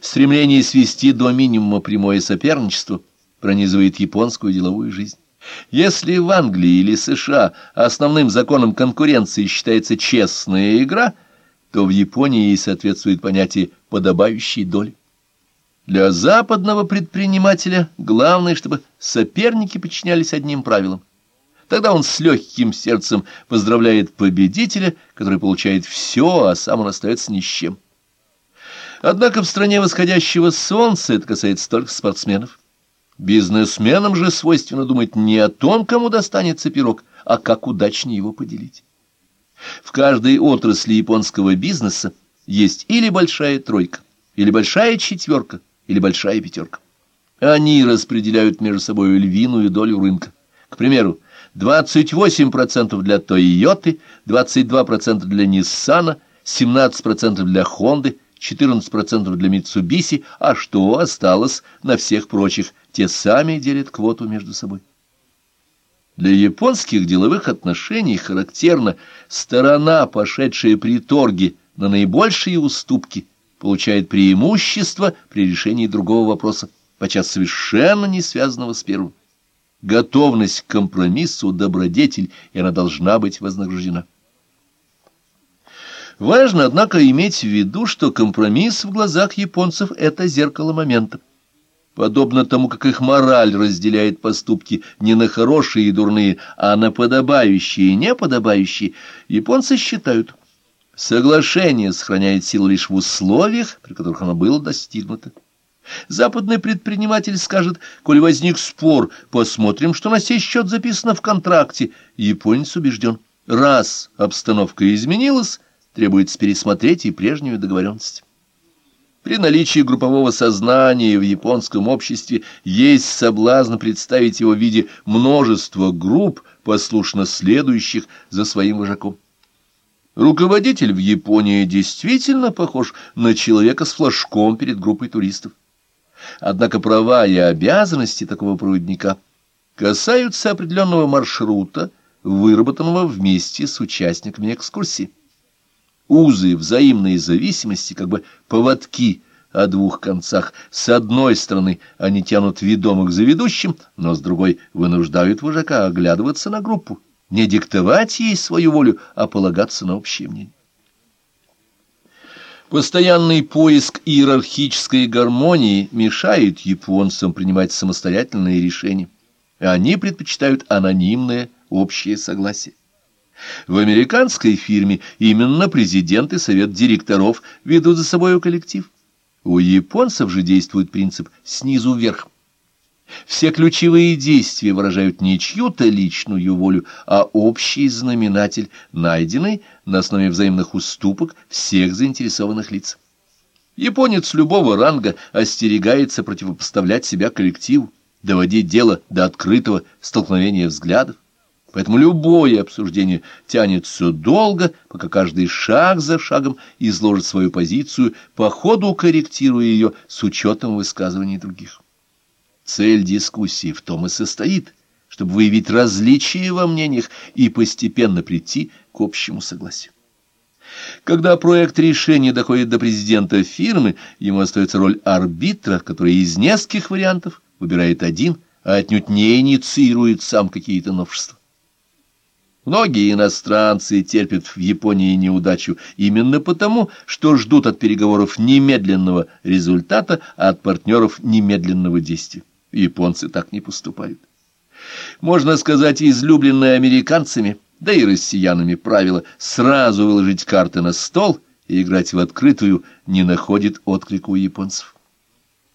Стремление свести до минимума прямое соперничество пронизывает японскую деловую жизнь. Если в Англии или США основным законом конкуренции считается честная игра, то в Японии соответствует понятие подобающей доли. Для западного предпринимателя главное, чтобы соперники подчинялись одним правилам. Тогда он с легким сердцем поздравляет победителя, который получает все, а сам он остается ни с чем. Однако в стране восходящего солнца это касается только спортсменов. Бизнесменам же свойственно думать не о том, кому достанется пирог, а как удачнее его поделить. В каждой отрасли японского бизнеса есть или большая тройка, или большая четверка, или большая пятерка. Они распределяют между собой львиную долю рынка. К примеру, 28% для Тойоты, 22% для Ниссана, 17% для Хонды, 14% для Митсубиси, а что осталось на всех прочих, те сами делят квоту между собой. Для японских деловых отношений характерна сторона, пошедшая при торге на наибольшие уступки, получает преимущество при решении другого вопроса, подчас совершенно не связанного с первым. Готовность к компромиссу – добродетель, и она должна быть вознаграждена. Важно, однако, иметь в виду, что компромисс в глазах японцев – это зеркало момента. Подобно тому, как их мораль разделяет поступки не на хорошие и дурные, а на подобающие и неподобающие, японцы считают, соглашение сохраняет силу лишь в условиях, при которых оно было достигнуто. Западный предприниматель скажет, коль возник спор, посмотрим, что на сей счет записано в контракте. Японец убежден, раз обстановка изменилась, требуется пересмотреть и прежнюю договоренность. При наличии группового сознания в японском обществе есть соблазн представить его в виде множества групп, послушно следующих за своим вожаком. Руководитель в Японии действительно похож на человека с флажком перед группой туристов. Однако права и обязанности такого проводника касаются определенного маршрута, выработанного вместе с участниками экскурсии узы взаимной зависимости, как бы поводки о двух концах. С одной стороны они тянут ведомых за ведущим, но с другой вынуждают вожака оглядываться на группу, не диктовать ей свою волю, а полагаться на общее мнение. Постоянный поиск иерархической гармонии мешает японцам принимать самостоятельные решения. Они предпочитают анонимное общее согласие. В американской фирме именно президент и совет директоров ведут за собой коллектив. У японцев же действует принцип «снизу вверх». Все ключевые действия выражают не чью-то личную волю, а общий знаменатель, найденный на основе взаимных уступок всех заинтересованных лиц. Японец любого ранга остерегается противопоставлять себя коллективу, доводить дело до открытого столкновения взглядов. Поэтому любое обсуждение тянется долго, пока каждый шаг за шагом изложит свою позицию, по ходу корректируя ее с учетом высказываний других. Цель дискуссии в том и состоит, чтобы выявить различия во мнениях и постепенно прийти к общему согласию. Когда проект решения доходит до президента фирмы, ему остается роль арбитра, который из нескольких вариантов выбирает один, а отнюдь не инициирует сам какие-то новшества. Многие иностранцы терпят в Японии неудачу именно потому, что ждут от переговоров немедленного результата, а от партнеров немедленного действия. Японцы так не поступают. Можно сказать, излюбленное американцами, да и россиянами правило сразу выложить карты на стол и играть в открытую не находит отклика у японцев.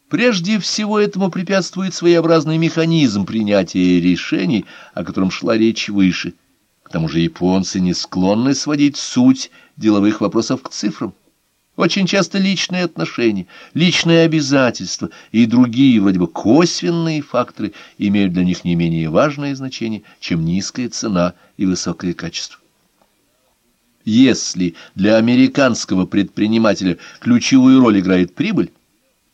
Прежде всего этому препятствует своеобразный механизм принятия решений, о котором шла речь выше – к тому же японцы не склонны сводить суть деловых вопросов к цифрам. Очень часто личные отношения, личные обязательства и другие вроде бы косвенные факторы имеют для них не менее важное значение, чем низкая цена и высокое качество. Если для американского предпринимателя ключевую роль играет прибыль,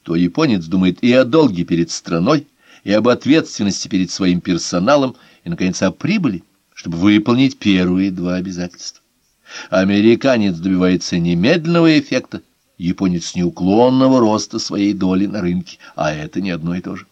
то японец думает и о долге перед страной, и об ответственности перед своим персоналом, и, наконец, о прибыли чтобы выполнить первые два обязательства. Американец добивается немедленного эффекта, японец неуклонного роста своей доли на рынке, а это не одно и то же.